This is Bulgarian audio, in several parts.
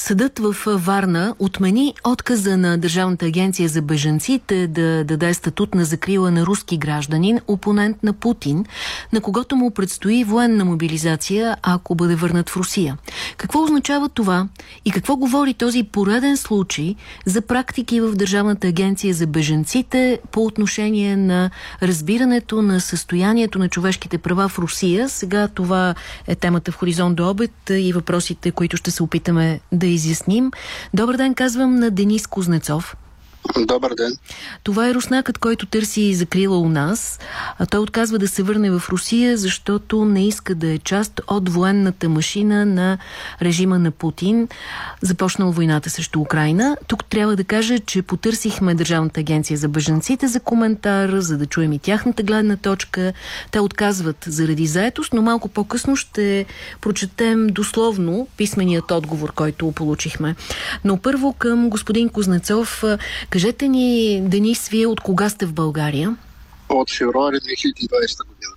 Съдът в Варна отмени отказа на Държавната агенция за бежанците да даде статут на закрила на руски гражданин, опонент на Путин, на когото му предстои военна мобилизация, ако бъде върнат в Русия. Какво означава това и какво говори този пореден случай за практики в Държавната агенция за бежанците по отношение на разбирането на състоянието на човешките права в Русия? Сега това е темата в Хоризонт до обед и въпросите, които ще се опитаме да изясним. Добър ден, казвам на Денис Кузнецов. Добър ден. Това е руснакът, който търси закрила у нас. А той отказва да се върне в Русия, защото не иска да е част от военната машина на режима на Путин, започнал войната срещу Украина. Тук трябва да кажа, че потърсихме Държавната агенция за бъженците за коментар, за да чуем и тяхната гледна точка. Те отказват заради заетост, но малко по-късно ще прочетем дословно писменият отговор, който получихме. Но първо към господин Кузнецов. Кажете ни, Денис, вие от кога сте в България? От февруари 2020 година.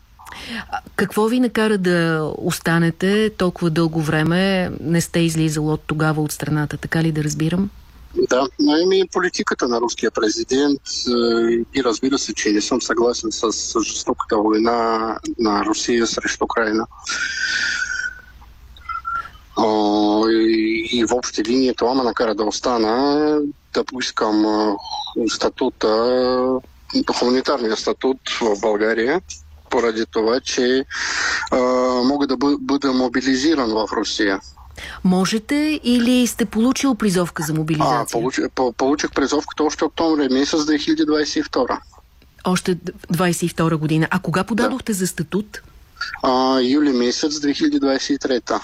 Какво ви накара да останете толкова дълго време? Не сте излизал от тогава от страната, така ли да разбирам? Да, но ими политиката на руския президент и разбира се, че не съм съгласен с жестоката война на Русия срещу Украина. И в общи линии това ме накара да остана да поискам статута, хуманитарния статут в България, поради това, че а, мога да бъда мобилизиран в Русия. Можете или сте получил призовка за мобилизация? А, получих, получих призовката още октомври месец 2022. Още 22 година. А кога подадохте да. за статут? А, юли месец 2023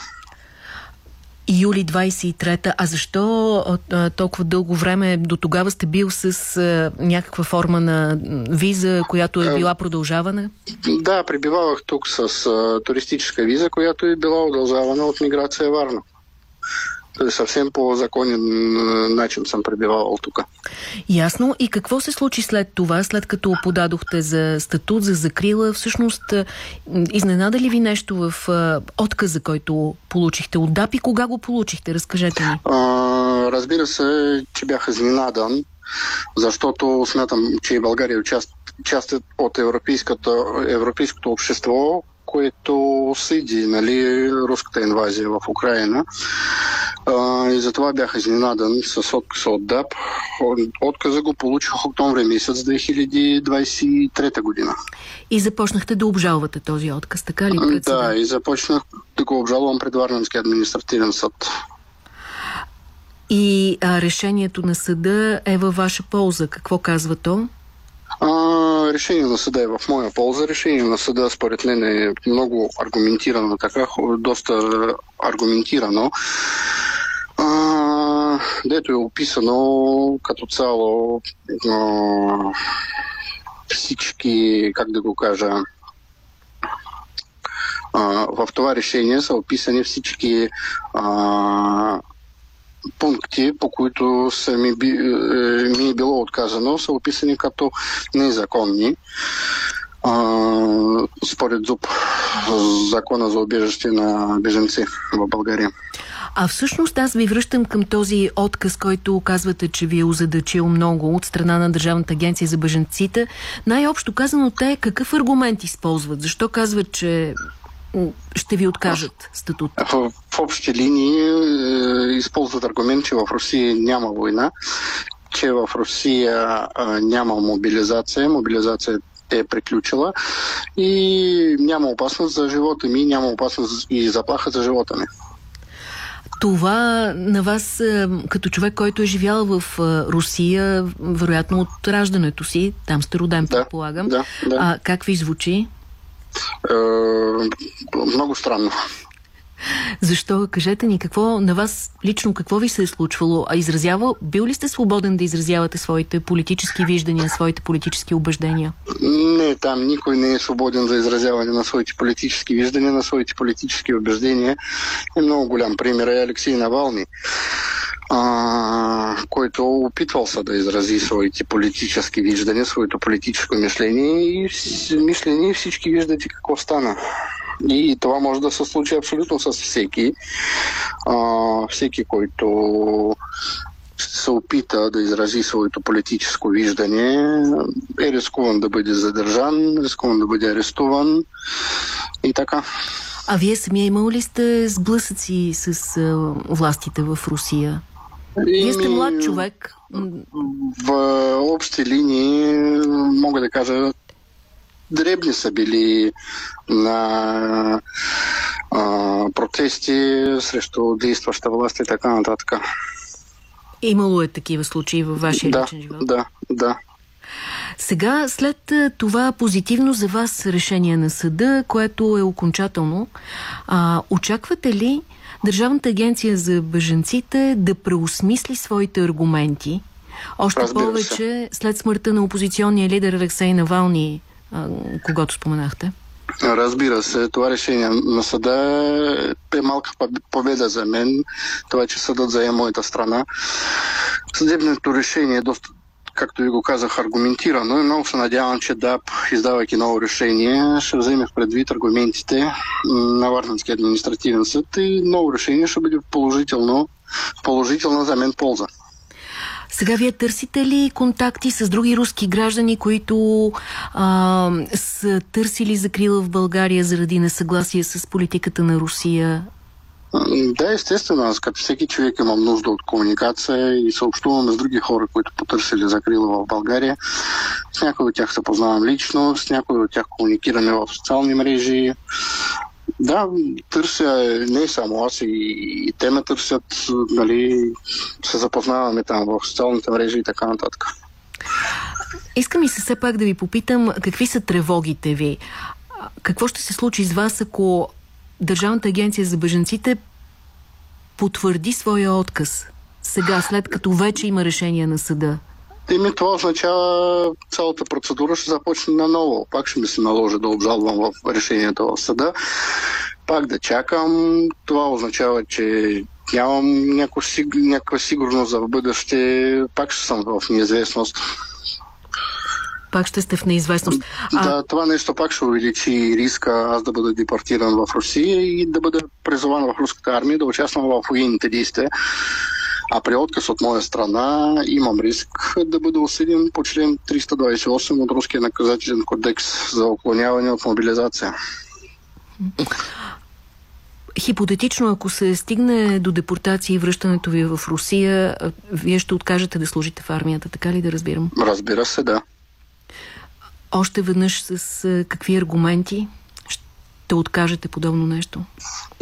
юли 23-та. А защо а, толкова дълго време до тогава сте бил с а, някаква форма на виза, която е била продължавана? Да, прибивавах тук с а, туристическа виза, която е била удължавана от миграция Варна съвсем по законен начин съм пребивавал тук. Ясно. И какво се случи след това, след като подадохте за статут, за закрила? Всъщност, изненада ли ви нещо в отказа, който получихте от ДАП и кога го получихте? Разкажете ми. А, разбира се, че бях изненадан, защото смятам, че България е част, част от европейското общество, което съди нали, руската инвазия в Украина. А, и затова бях изненадан с отказа от ДАП. Отказа го получих октомври месец 2023 година. И започнахте да обжалвате този отказ, така ли? Пред да, и започнах да го обжалвам пред Варненски административен съд. И а, решението на съда е във ваша полза. Какво казва то? А, решение на съда е в моя полза. Решение на съда, според мен, е много аргументирано, така, доста аргументирано. А, дето е описано като цяло а, всички, как да го кажа, а, в това решение са описани всички а, пункти, по които са ми, е, ми е било отказано, са описани като незаконни. А, според ЗУП, закона за обежище на беженци в България. А всъщност аз ви връщам към този отказ, който казвате, че ви е озадачил много от страна на Държавната агенция за беженците. Най-общо казано, те какъв аргумент използват? Защо казват, че ще ви откажат статут? В, в общи линии е, използват аргумент, че в Русия няма война, че в Русия е, няма мобилизация. Мобилизация е приключила и няма опасност за живота ми, няма опасност и заплаха за живота ми. Това на вас, е, като човек, който е живял в е, Русия, вероятно от раждането си, там сте роден, да, предполагам, да, да. А, как ви звучи? Е, много странно. Защо? Кажете ни, какво на вас лично какво ви се е случвало? А изразява, бил ли сте свободен да изразявате своите политически виждания, своите политически убеждения? Не, там никой не е свободен за изразяване на своите политически виждания, на своите политически убеждения. И много голям пример е Алексей Навални който опитвал се да изрази своите политически виждания, своето политическо мишление и мишление всички виждате какво стана. И това може да се случи абсолютно с всеки. А, всеки, който се опита да изрази своето политическо виждане, е рискуван да бъде задържан, рискуван да бъде арестуван и така. А вие самия имал ли сте сблъсъци с властите в Русия? Вие сте млад човек. В общи линии мога да кажа дребни са били на а, протести срещу действаща власт и така нататък. Имало е такива случаи във вашия да, личен живот? Да, да. Сега, след това позитивно за вас решение на съда, което е окончателно, а, очаквате ли Държавната агенция за беженците да преосмисли своите аргументи? Още Разбира повече се. след смъртта на опозиционния лидер Алексей Навални, когато споменахте? Разбира се, това решение на съда е малка победа за мен. Това, че съдът зае моята страна. Съдебното решение е доста както ви го казах, аргументирано и много се надявам, че ДАП, издавайки ново решение, ще вземе в предвид аргументите на Варненския административен съд и ново решение ще бъде положително, положителна за мен полза. Сега вие търсите ли контакти с други руски граждани, които а, са търсили закрила в България заради несъгласие с политиката на Русия? Да, естествено. Аз като всеки човек имам нужда от комуникация и съобщувам с други хора, които потърсили закрила в България. С някои от тях се познавам лично, с някои от тях комуникираме в социални мрежи. Да, търся не само аз и, и те ме търсят, нали, се запознаваме там в социалните мрежи и така нататък. Искам и се все пак да ви попитам какви са тревогите ви. Какво ще се случи с вас, ако Държавната агенция за беженците потвърди своя отказ сега, след като вече има решение на съда? Ими това означава цялата процедура ще започне наново. Пак ще ми се наложи да обжалвам в решението в съда. Пак да чакам. Това означава, че нямам някаква сигурност за бъдеще. Пак ще съм в неизвестност пак ще сте в неизвестност. А... Да, това нещо пак ще увеличи риска аз да бъда депортиран в Русия и да бъда призован в руската армия да участвам в военните действия. А при отказ от моя страна имам риск да бъда осъден по член 328 от Руския наказателен кодекс за уклоняване от мобилизация. Хипотетично, ако се стигне до депортация и връщането ви в Русия, вие ще откажете да служите в армията, така ли да разбирам? Разбира се, да. Още веднъж с какви аргументи ще откажете подобно нещо?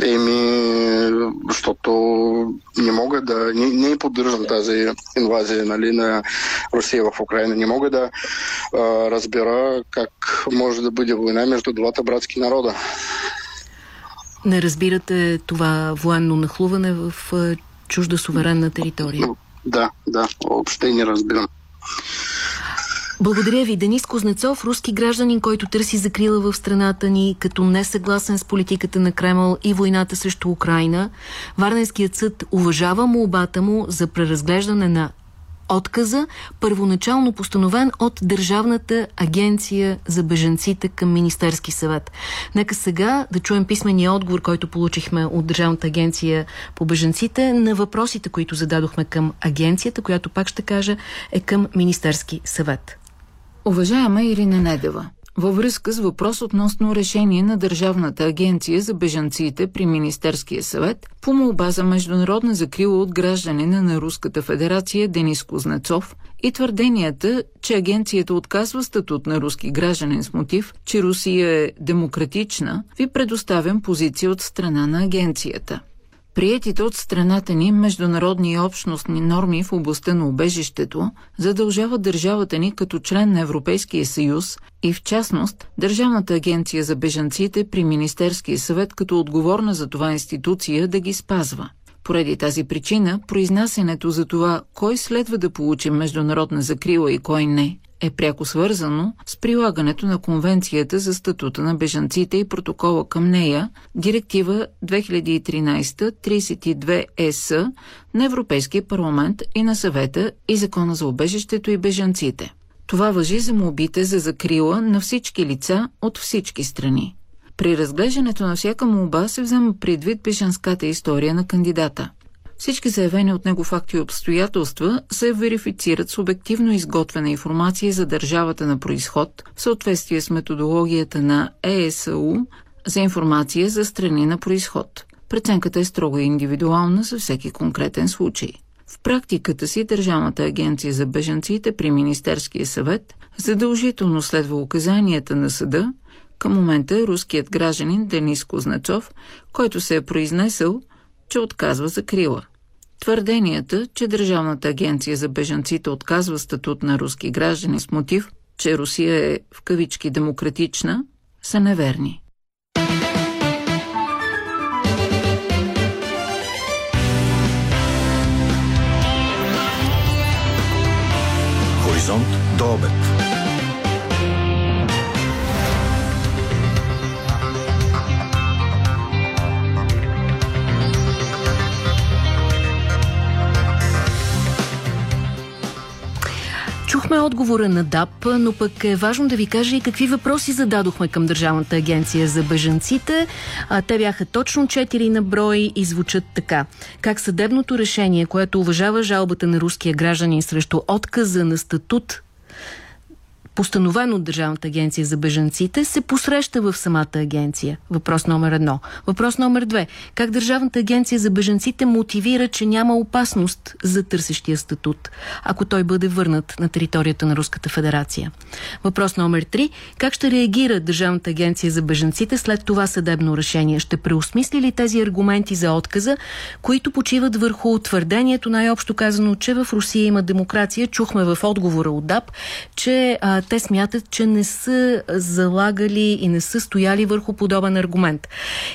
Еми, защото не мога да... Не, не поддържам тази инвазия нали, на Русия в Украина. Не мога да а, разбера как може да бъде война между двата братски народа. Не разбирате това военно нахлуване в чужда суверенна територия? Да, да, въобще не разбирам. Благодаря ви. Денис Кознецов, руски гражданин, който търси закрила в страната ни, като несъгласен с политиката на Кремъл и войната срещу Украина. Варненският съд уважава молбата му за преразглеждане на отказа, първоначално постановен от Държавната агенция за беженците към Министерски съвет. Нека сега да чуем писмения отговор, който получихме от Държавната агенция по беженците на въпросите, които зададохме към агенцията, която пак ще кажа е към Министерски съвет. Уважаема Ирина Недева, във връзка с въпрос относно решение на Държавната агенция за бежанците при Министерския съвет по молба за международна закрила от гражданина на Руската федерация Денис Кузнецов и твърденията, че агенцията отказва статут на руски гражданин с мотив, че Русия е демократична, ви предоставям позиция от страна на агенцията. Приетите от страната ни международни и общностни норми в областта на убежището задължават държавата ни като член на Европейския съюз и в частност Държавната агенция за бежанците при Министерския съвет като отговорна за това институция да ги спазва. Поради тази причина, произнасянето за това кой следва да получи международна закрила и кой не, е пряко свързано с прилагането на Конвенцията за статута на бежанците и протокола към нея, Директива 2013-32 ЕС на Европейския парламент и на съвета и Закона за обежището и бежанците. Това въжи за молбите за закрила на всички лица от всички страни. При разглеждането на всяка молба се взема предвид бежанската история на кандидата. Всички заявени от него факти и обстоятелства се верифицират с обективно изготвена информация за държавата на происход в съответствие с методологията на ЕСУ за информация за страни на происход. Преценката е строго индивидуална за всеки конкретен случай. В практиката си Държавната агенция за бежанците при Министерския съвет задължително следва указанията на съда, към момента е руският гражданин Денис Кузнецов, който се е произнесъл, че отказва закрила. Твърденията, че Държавната агенция за бежанците отказва статут на руски граждани с мотив, че Русия е в кавички демократична, са неверни. Хоризонт до обед. Отговора на ДАП, но пък е важно да ви кажа и какви въпроси зададохме към Държавната агенция за бежанците. А, те бяха точно 4 на брой и звучат така. Как съдебното решение, което уважава жалбата на руския гражданин срещу отказа на статут постановено от Държавната агенция за бежанците, се посреща в самата агенция. Въпрос номер едно. Въпрос номер две. Как Държавната агенция за бежанците мотивира, че няма опасност за търсещия статут, ако той бъде върнат на територията на Руската федерация? Въпрос номер три. Как ще реагира Държавната агенция за бежанците след това съдебно решение? Ще преосмисли ли тези аргументи за отказа, които почиват върху твърдението, най-общо казано, че в Русия има демокрация? Чухме в отговора от ДАП, че те смятат, че не са залагали и не са стояли върху подобен аргумент.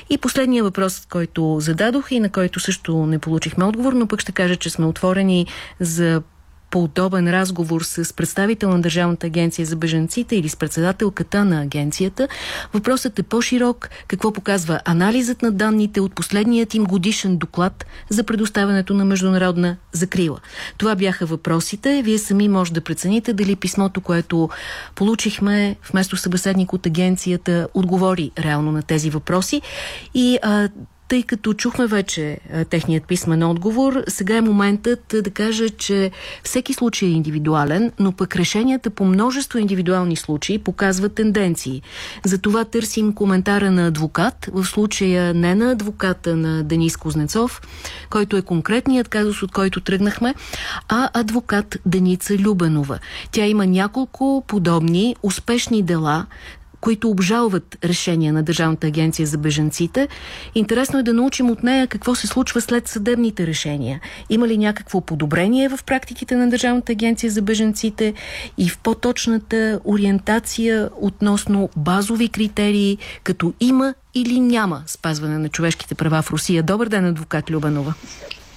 И последния въпрос, който зададох и на който също не получихме отговор, но пък ще кажа, че сме отворени за подобен разговор с представител на Държавната агенция за беженците или с председателката на агенцията. Въпросът е по-широк. Какво показва анализът на данните от последният им годишен доклад за предоставянето на международна закрила? Това бяха въпросите. Вие сами може да прецените дали писмото, което получихме вместо събеседник от агенцията, отговори реално на тези въпроси. И а, тъй като чухме вече а, техният писмен отговор, сега е моментът да кажа, че всеки случай е индивидуален, но пък решенията по множество индивидуални случаи показват тенденции. Затова търсим коментара на адвокат, в случая не на адвоката на Денис Кузнецов, който е конкретният казус, от който тръгнахме, а адвокат Деница Любенова. Тя има няколко подобни успешни дела които обжалват решения на Държавната агенция за беженците. Интересно е да научим от нея какво се случва след съдебните решения. Има ли някакво подобрение в практиките на Държавната агенция за беженците и в по-точната ориентация относно базови критерии, като има или няма спазване на човешките права в Русия. Добър ден, адвокат Любанова.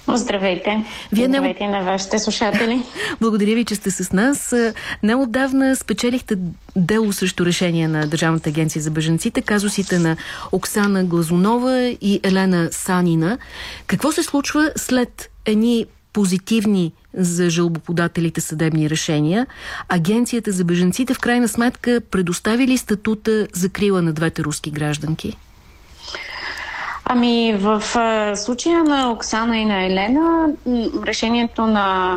Здравейте. Вие Здравейте не... на вашите слушатели. Благодаря ви, че сте с нас. Неотдавна спечелихте дело срещу решение на Държавната агенция за беженците, казусите на Оксана Глазунова и Елена Санина. Какво се случва след едни позитивни за жалбоподателите съдебни решения, Агенцията за беженците в крайна сметка предостави ли статута за крила на двете руски гражданки? Ами в случая на Оксана и на Елена, решението на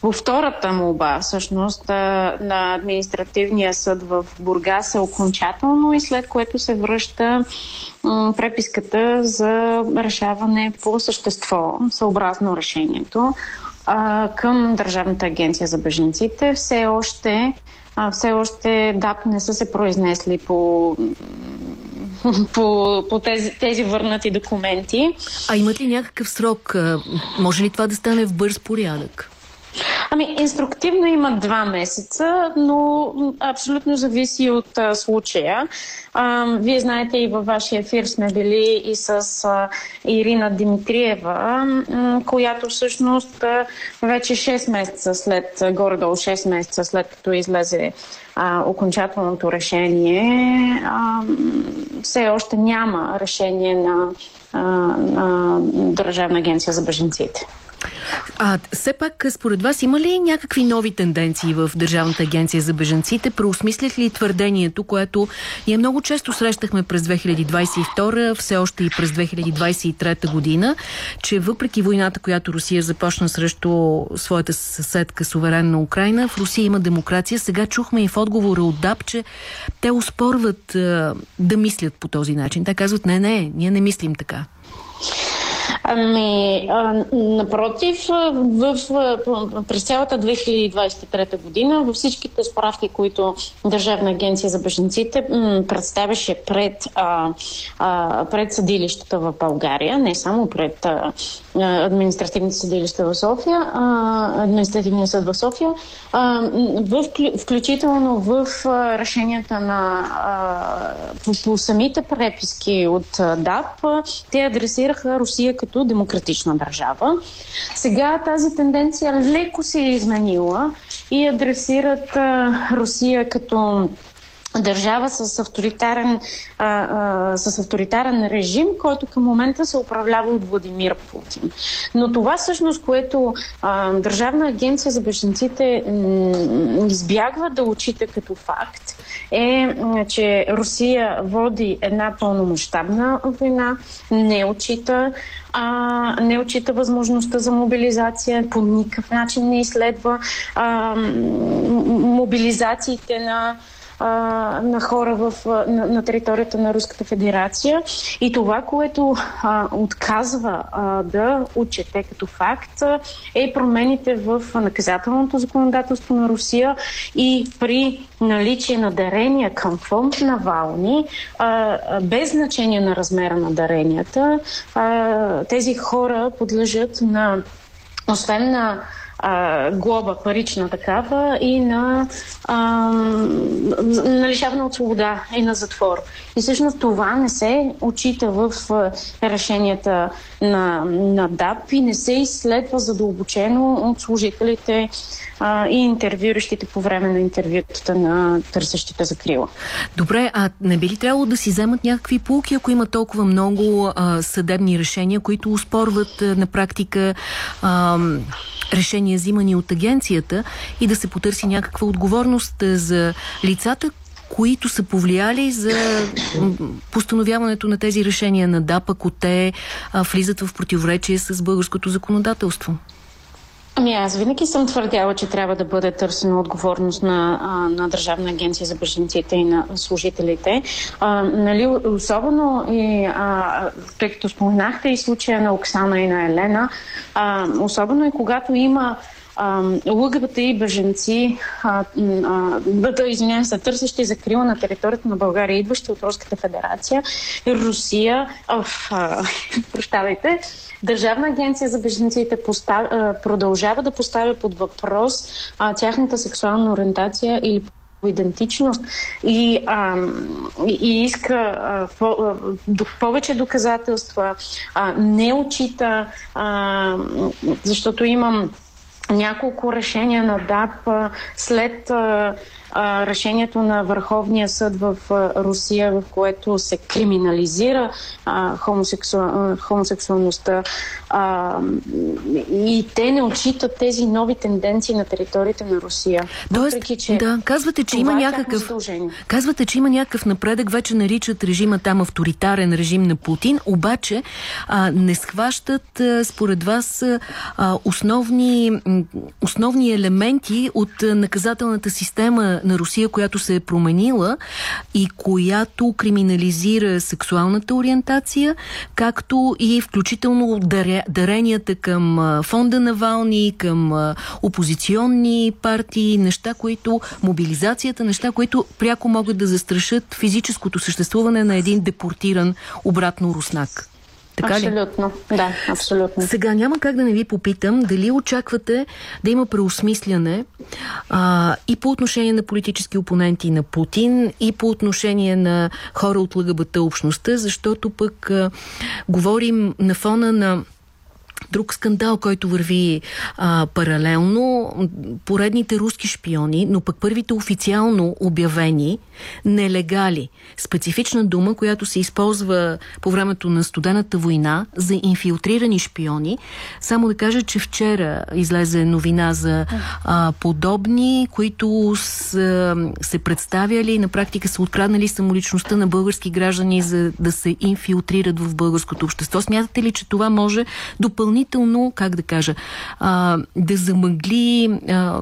по втората молба, всъщност, на административния съд в Бургас е окончателно и след което се връща преписката за решаване по същество, съобразно решението, към Държавната агенция за беженците. Все още все още ДАП не са се произнесли по по, по тези, тези върнати документи. А имат ли някакъв срок? Може ли това да стане в бърз порядък? Ами, инструктивно има два месеца, но абсолютно зависи от а, случая. А, вие знаете и във вашия ефир сме били и с а, Ирина Димитриева, която всъщност а, вече 6 месеца след, горе-долу 6 месеца след като излезе а, окончателното решение, а, все още няма решение на, а, на Държавна агенция за беженците. А все пак, според вас, има ли някакви нови тенденции в Държавната агенция за бежанците? Преосмислят ли твърдението, което ние много често срещахме през 2022, все още и през 2023 година, че въпреки войната, която Русия започна срещу своята съседка суверенна Украина, в Русия има демокрация. Сега чухме и в отговора от ДАП, че те успорват да мислят по този начин. Те казват, не, не, ние не мислим така. Ами, а, напротив, в, в, през цялата 2023 година във всичките справки, които Държавна агенция за беженците представяше пред, а, а, пред съдилищата в България, не само пред а, административните съдилища в София, а, административния съд в София, а, в, включително в а, решенията на а, по, по самите преписки от ДАП, те адресираха Русия като демократична държава. Сега тази тенденция леко се е изменила и адресират а, Русия като държава с авторитарен, а, а, с авторитарен режим, който към момента се управлява от Владимир Путин. Но това всъщност, което а, Държавна агенция за беженците избягва да отчита като факт, е, че Русия води една пълномащабна война, не отчита а, не отчита възможността за мобилизация, по никакъв начин не изследва а, мобилизациите на а, на хора в, на, на територията на Руската федерация. И това, което а, отказва а, да отчете като факт, е промените в наказателното законодателство на Русия и при наличие на дарения към фонд на Вални, а, без значение на размера на даренията, а, тези хора подлежат на освен на а, глоба, парична такава и на, а, на лишаване от свобода и на затвор. И всъщност това не се отчита в решенията на, на ДАП и не се изследва задълбочено от служителите а, и интервюиращите по време на интервютата на търсещите закрила. Добре, а не би ли трябвало да си вземат някакви полки, ако има толкова много а, съдебни решения, които успорват а, на практика а, решения взимани от агенцията и да се потърси някаква отговорност за лицата, които са повлияли за постановяването на тези решения на ДАП, ако те влизат в противоречие с българското законодателство? Ами аз винаги съм твърдяла, че трябва да бъде търсена отговорност на, на Държавна агенция за беженците и на служителите. А, нали, особено и, а, тъй като споменахте и случая на Оксана и на Елена, а, особено и когато има ЛГБТ и беженци, да, извинявам се, търсещи закрила на територията на България, идващи от Руската федерация, Русия, а, прощавайте, Държавна агенция за беженците постав, продължава да поставя под въпрос а, тяхната сексуална ориентация или идентичност и, а, и иска а, а, повече доказателства, а, не очита, а, защото имам няколко решения на ДАП след а, решението на Върховния съд в а, Русия, в което се криминализира а, хомосексу... хомосексуалността. А, и те не отчитат тези нови тенденции на територията на Русия. Тоест, Въпреки, че да, казвате, че има е някакъв. Казвате, че има някакъв напредък, вече наричат режима там авторитарен режим на Путин, обаче а, не схващат а, според вас а, основни, основни елементи от наказателната система на Русия, която се е променила и която криминализира сексуалната ориентация, както и включително даренията към фонда на Вални, към опозиционни партии, неща, които, мобилизацията, неща, които пряко могат да застрашат физическото съществуване на един депортиран обратно руснак. Така абсолютно, ли? да, абсолютно. Сега няма как да не ви попитам дали очаквате да има преосмисляне а, и по отношение на политически опоненти на Путин, и по отношение на хора от ЛГБТ общността, защото пък а, говорим на фона на Друг скандал, който върви а, паралелно, поредните руски шпиони, но пък първите официално обявени нелегали. Специфична дума, която се използва по времето на студената война за инфилтрирани шпиони. Само да кажа, че вчера излезе новина за а, подобни, които са, се представяли и на практика са откраднали самоличността на български граждани за да се инфилтрират в българското общество. Смятате ли, че това може допълнително, как да кажа, а, да замъгли а,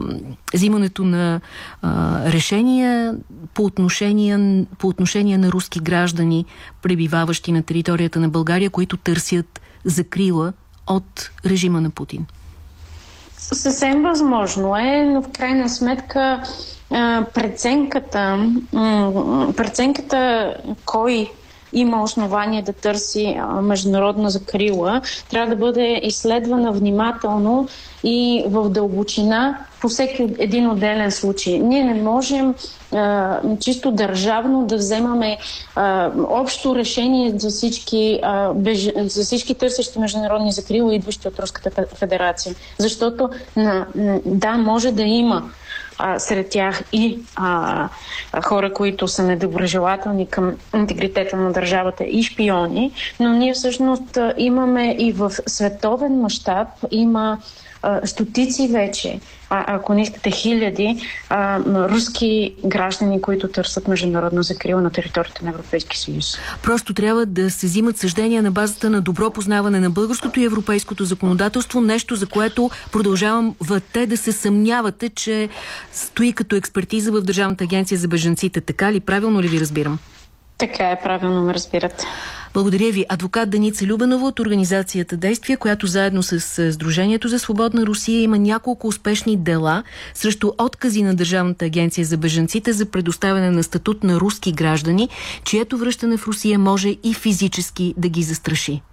взимането на а, решения по отношение, по отношение на руски граждани, пребиваващи на територията на България, които търсят закрила от режима на Путин? Съвсем възможно е, но в крайна сметка преценката, преценката кой има основание да търси международна закрила, трябва да бъде изследвана внимателно и в дълбочина по всеки един отделен случай. Ние не можем а, чисто държавно да вземаме а, общо решение за всички, а, беж... за всички търсещи международни закрила, идващи от Руската федерация. Защото на, да, може да има а, сред тях и а, хора, които са недоброжелателни към интегритета на държавата и шпиони, но ние всъщност имаме и в световен мащаб има стотици вече, а, ако не искате хиляди, а, руски граждани, които търсят международна закрила на територията на Европейския съюз. Просто трябва да се взимат съждения на базата на добро познаване на българското и европейското законодателство, нещо за което продължавам те да се съмнявате, че стои като експертиза в Държавната агенция за беженците. Така ли? Правилно ли ви разбирам? Така е, правилно ме разбирате. Благодаря ви. Адвокат Даница Любенова от организацията Действия, която заедно с Сдружението за свободна Русия има няколко успешни дела срещу откази на Държавната агенция за бежанците за предоставяне на статут на руски граждани, чието връщане в Русия може и физически да ги застраши.